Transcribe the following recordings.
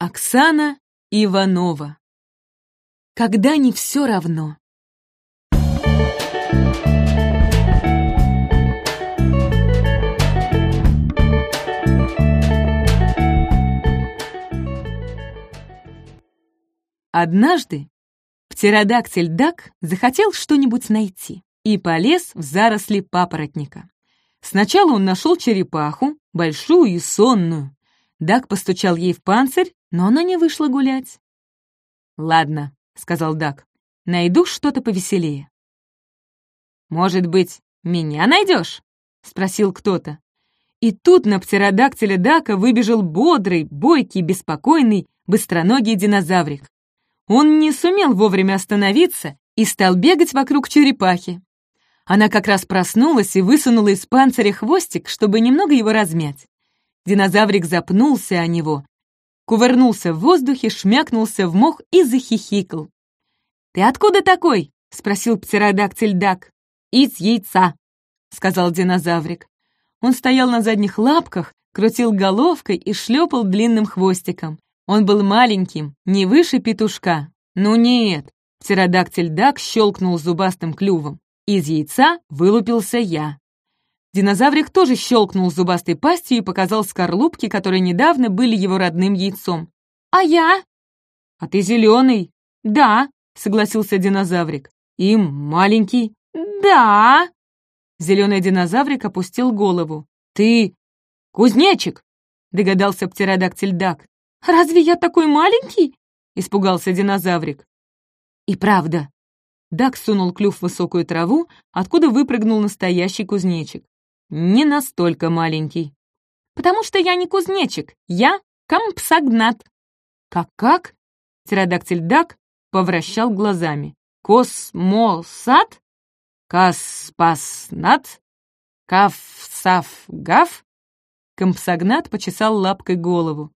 Оксана Иванова. Когда не все равно. Однажды птеродактиль Дак захотел что-нибудь найти и полез в заросли папоротника. Сначала он нашел черепаху, большую и сонную. Дак постучал ей в панцирь, но она не вышла гулять. «Ладно», — сказал Дак, — «найду что-то повеселее». «Может быть, меня найдешь?» — спросил кто-то. И тут на птеродактиля Дака выбежал бодрый, бойкий, беспокойный, быстроногий динозаврик. Он не сумел вовремя остановиться и стал бегать вокруг черепахи. Она как раз проснулась и высунула из панциря хвостик, чтобы немного его размять. Динозаврик запнулся о него, кувырнулся в воздухе, шмякнулся в мох и захихикал. «Ты откуда такой?» — спросил птеродактиль Дак. «Из яйца», — сказал динозаврик. Он стоял на задних лапках, крутил головкой и шлепал длинным хвостиком. Он был маленьким, не выше петушка. Ну нет, птеродактиль Дак щелкнул зубастым клювом. Из яйца вылупился я. Динозаврик тоже щелкнул зубастой пастью и показал скорлупки, которые недавно были его родным яйцом. «А я?» «А ты зеленый?» «Да», — согласился динозаврик. «И маленький?» «Да». Зеленый динозаврик опустил голову. «Ты кузнечик?» — догадался птеродактиль Дак. «Разве я такой маленький?» — испугался динозаврик. «И правда, Дак сунул клюв в высокую траву, откуда выпрыгнул настоящий кузнечик. Не настолько маленький. «Потому что я не кузнечик, я компсогнат». «Как-как?» Птеродактиль Дак повращал глазами. «Космосат? Каспаснат? Кафсафгав?» Компсогнат почесал лапкой голову.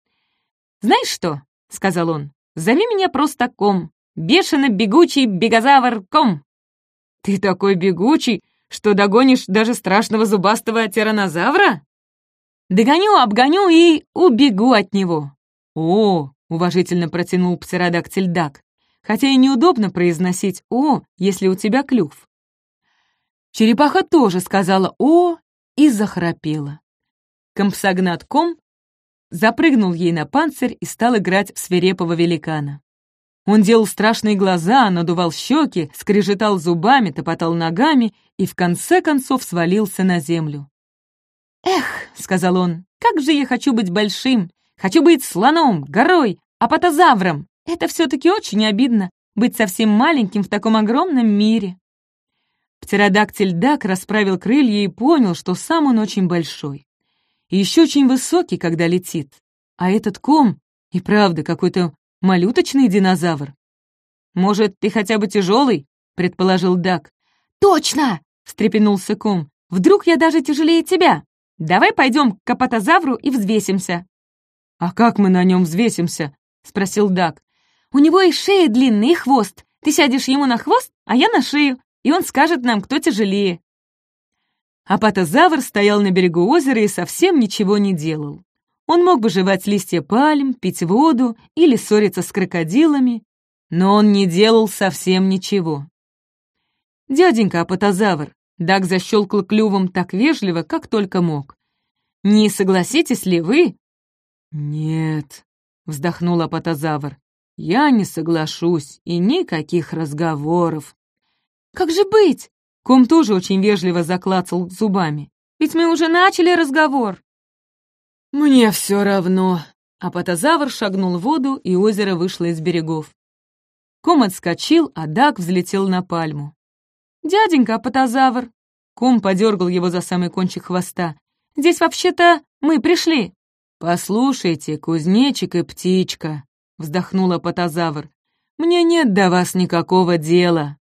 «Знаешь что?» — сказал он. «Зови меня просто Ком бешено бегучий бегозавр Ком. Ты такой бегучий, что догонишь даже страшного зубастого тиранозавра? Догоню, обгоню и убегу от него. О, уважительно протянул птеродактиль Дак, хотя и неудобно произносить «о», если у тебя клюв. Черепаха тоже сказала «о» и захрапела. Компсогнат Ком запрыгнул ей на панцирь и стал играть в свирепого великана. Он делал страшные глаза, надувал щеки, скрежетал зубами, топотал ногами и в конце концов свалился на землю. «Эх», — сказал он, — «как же я хочу быть большим! Хочу быть слоном, горой, апатозавром! Это все-таки очень обидно, быть совсем маленьким в таком огромном мире!» Птеродактиль Дак расправил крылья и понял, что сам он очень большой. И еще очень высокий, когда летит. А этот ком и правда какой-то малюточный динозавр. «Может, ты хотя бы тяжелый?» — предположил Дак. «Точно!» — встрепенулся Ком. «Вдруг я даже тяжелее тебя? Давай пойдем к апатозавру и взвесимся». «А как мы на нем взвесимся?» — спросил Дак. «У него и шея длинная, и хвост. Ты сядешь ему на хвост, а я на шею, и он скажет нам, кто тяжелее». Апатозавр стоял на берегу озера и совсем ничего не делал. Он мог бы жевать листья пальм, пить воду или ссориться с крокодилами, но он не делал совсем ничего. «Дяденька апатозавр», — Даг защелкал клювом так вежливо, как только мог. «Не согласитесь ли вы?» «Нет», — вздохнул апатозавр, — «я не соглашусь, и никаких разговоров». «Как же быть?» Ком тоже очень вежливо заклацал зубами. «Ведь мы уже начали разговор». «Мне все равно». Апатозавр шагнул в воду, и озеро вышло из берегов. Ком отскочил, а Дак взлетел на пальму. «Дяденька апатозавр!» Ком подергал его за самый кончик хвоста. «Здесь вообще-то мы пришли!» «Послушайте, кузнечик и птичка!» Вздохнул апатозавр. «Мне нет до вас никакого дела!»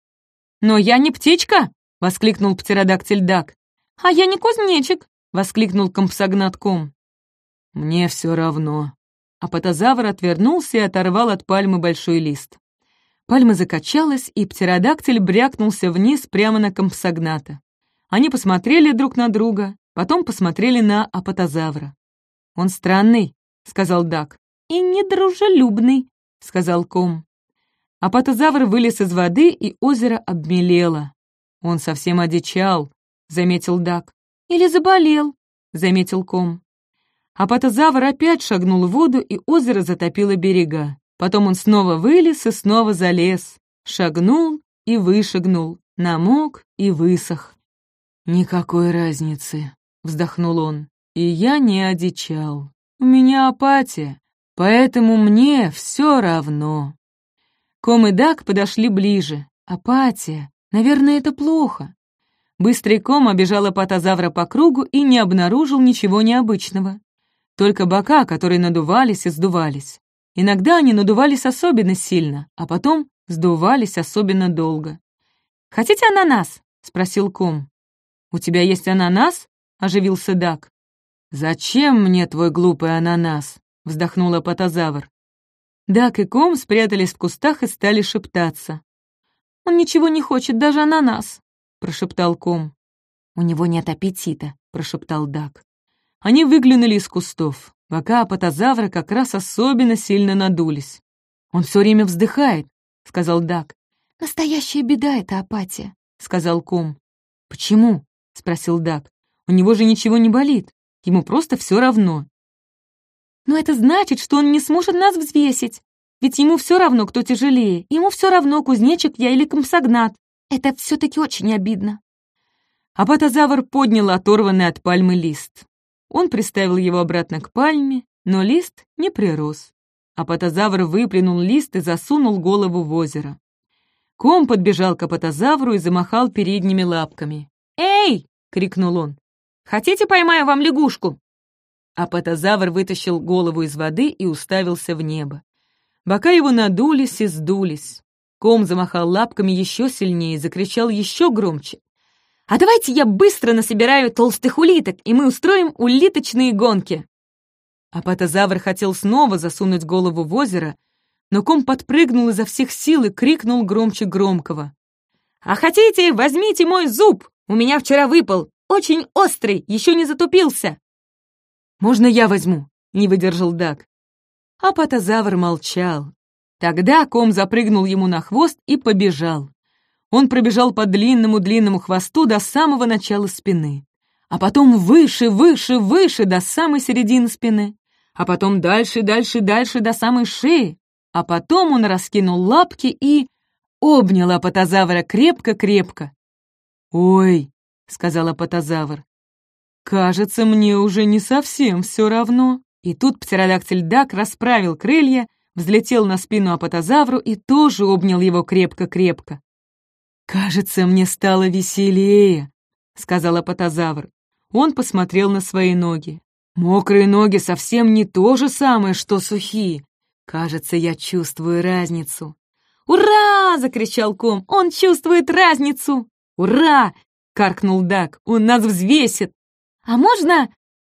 «Но я не птичка!» — воскликнул птеродактиль Дак. «А я не кузнечик!» — воскликнул компсогнат Ком. «Мне все равно». Апатозавр отвернулся и оторвал от пальмы большой лист. Пальма закачалась, и птеродактиль брякнулся вниз прямо на компсогната. Они посмотрели друг на друга, потом посмотрели на апатозавра. «Он странный», — сказал Дак. и недружелюбный», — сказал Ком. Апатозавр вылез из воды, и озеро обмелело. «Он совсем одичал», — заметил Дак. «Или заболел», — заметил Ком. Апатозавр опять шагнул в воду, и озеро затопило берега. Потом он снова вылез и снова залез. Шагнул и вышагнул, намок и высох. «Никакой разницы», — вздохнул он. «И я не одичал. У меня апатия, поэтому мне все равно». Ком и Дак подошли ближе. Апатия. Наверное, это плохо. Быстрый ком обежал апатозавра по кругу и не обнаружил ничего необычного. Только бока, которые надувались и сдувались. Иногда они надувались особенно сильно, а потом сдувались особенно долго. «Хотите ананас?» — спросил ком. «У тебя есть ананас?» — оживился Дак. «Зачем мне твой глупый ананас?» — вздохнул апатозавр. Дак и Ком спрятались в кустах и стали шептаться. «Он ничего не хочет, даже ананас», — прошептал Ком. «У него нет аппетита», — прошептал Дак. Они выглянули из кустов. Бока апатозавра как раз особенно сильно надулись. «Он все время вздыхает», — сказал Дак. «Настоящая беда — это апатия», — сказал Ком. «Почему?» — спросил Дак. «У него же ничего не болит. Ему просто все равно. Но это значит, что он не сможет нас взвесить. Ведь ему все равно, кто тяжелее. Ему все равно, кузнечик я или комсогнат. Это все-таки очень обидно. Апатозавр поднял оторванный от пальмы лист. Он приставил его обратно к пальме, но лист не прирос. Апатозавр выплюнул лист и засунул голову в озеро. Ком подбежал к апатозавру и замахал передними лапками. «Эй!» — крикнул он. «Хотите, поймаю вам лягушку?» а патозавр вытащил голову из воды и уставился в небо. Бока его надулись и сдулись. Ком замахал лапками еще сильнее и закричал еще громче. «А давайте я быстро насобираю толстых улиток, и мы устроим улиточные гонки!» А патозавр хотел снова засунуть голову в озеро, но ком подпрыгнул изо всех сил и крикнул громче громкого. «А хотите, возьмите мой зуб! У меня вчера выпал, очень острый, еще не затупился!» «Можно я возьму?» — не выдержал Дак. А патозавр молчал. Тогда ком запрыгнул ему на хвост и побежал. Он пробежал по длинному-длинному хвосту до самого начала спины. А потом выше, выше, выше до самой середины спины. А потом дальше, дальше, дальше до самой шеи. А потом он раскинул лапки и обнял апатозавра крепко-крепко. «Ой», — сказал апатозавр, Кажется, мне уже не совсем все равно. И тут птеродактиль Дак расправил крылья, взлетел на спину апатозавру и тоже обнял его крепко-крепко. «Кажется, мне стало веселее», — сказал апатозавр. Он посмотрел на свои ноги. «Мокрые ноги совсем не то же самое, что сухие. Кажется, я чувствую разницу». «Ура!» — закричал Ком. «Он чувствует разницу!» «Ура!» — каркнул Дак. «Он нас взвесит!» «А можно...»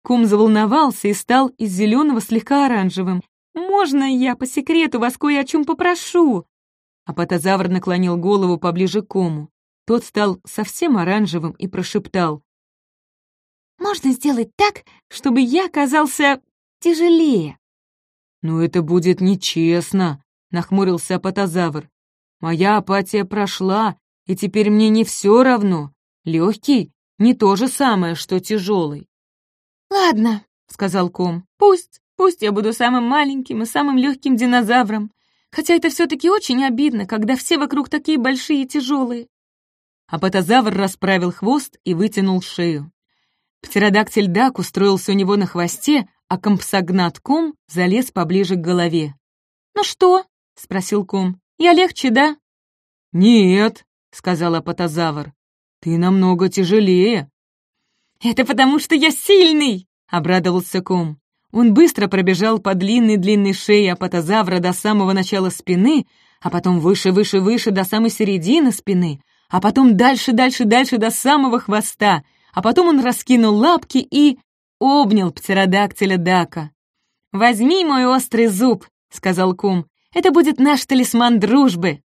Кум заволновался и стал из зеленого слегка оранжевым. «Можно я по секрету вас кое о чем попрошу?» А патозавр наклонил голову поближе к кому. Тот стал совсем оранжевым и прошептал. «Можно сделать так, чтобы я оказался тяжелее?» «Ну это будет нечестно», — нахмурился апатозавр. «Моя апатия прошла, и теперь мне не все равно. Легкий не то же самое, что тяжелый. «Ладно», — сказал Ком, — «пусть, пусть я буду самым маленьким и самым легким динозавром, хотя это все-таки очень обидно, когда все вокруг такие большие и тяжелые». Апатозавр расправил хвост и вытянул шею. Птеродактиль Дак устроился у него на хвосте, а компсогнат Ком залез поближе к голове. «Ну что?» — спросил Ком. «Я легче, да?» «Нет», — сказал апатозавр. «Ты намного тяжелее». «Это потому, что я сильный!» — обрадовался Ком. Он быстро пробежал по длинной-длинной шее апатозавра до самого начала спины, а потом выше-выше-выше до самой середины спины, а потом дальше-дальше-дальше до самого хвоста, а потом он раскинул лапки и обнял птеродактиля Дака. «Возьми мой острый зуб», — сказал Кум, — «это будет наш талисман дружбы».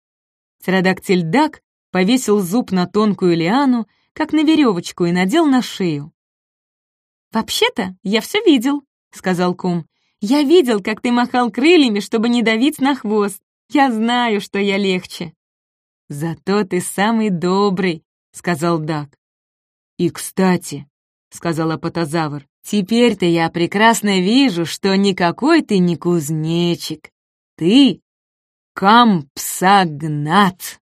Птеродактиль Дак повесил зуб на тонкую лиану, как на веревочку, и надел на шею. «Вообще-то я все видел», — сказал кум. Я видел, как ты махал крыльями, чтобы не давить на хвост. Я знаю, что я легче». «Зато ты самый добрый», — сказал Дак. «И, кстати», — сказал апатозавр, «теперь-то я прекрасно вижу, что никакой ты не кузнечик. Ты Кампсагнат!»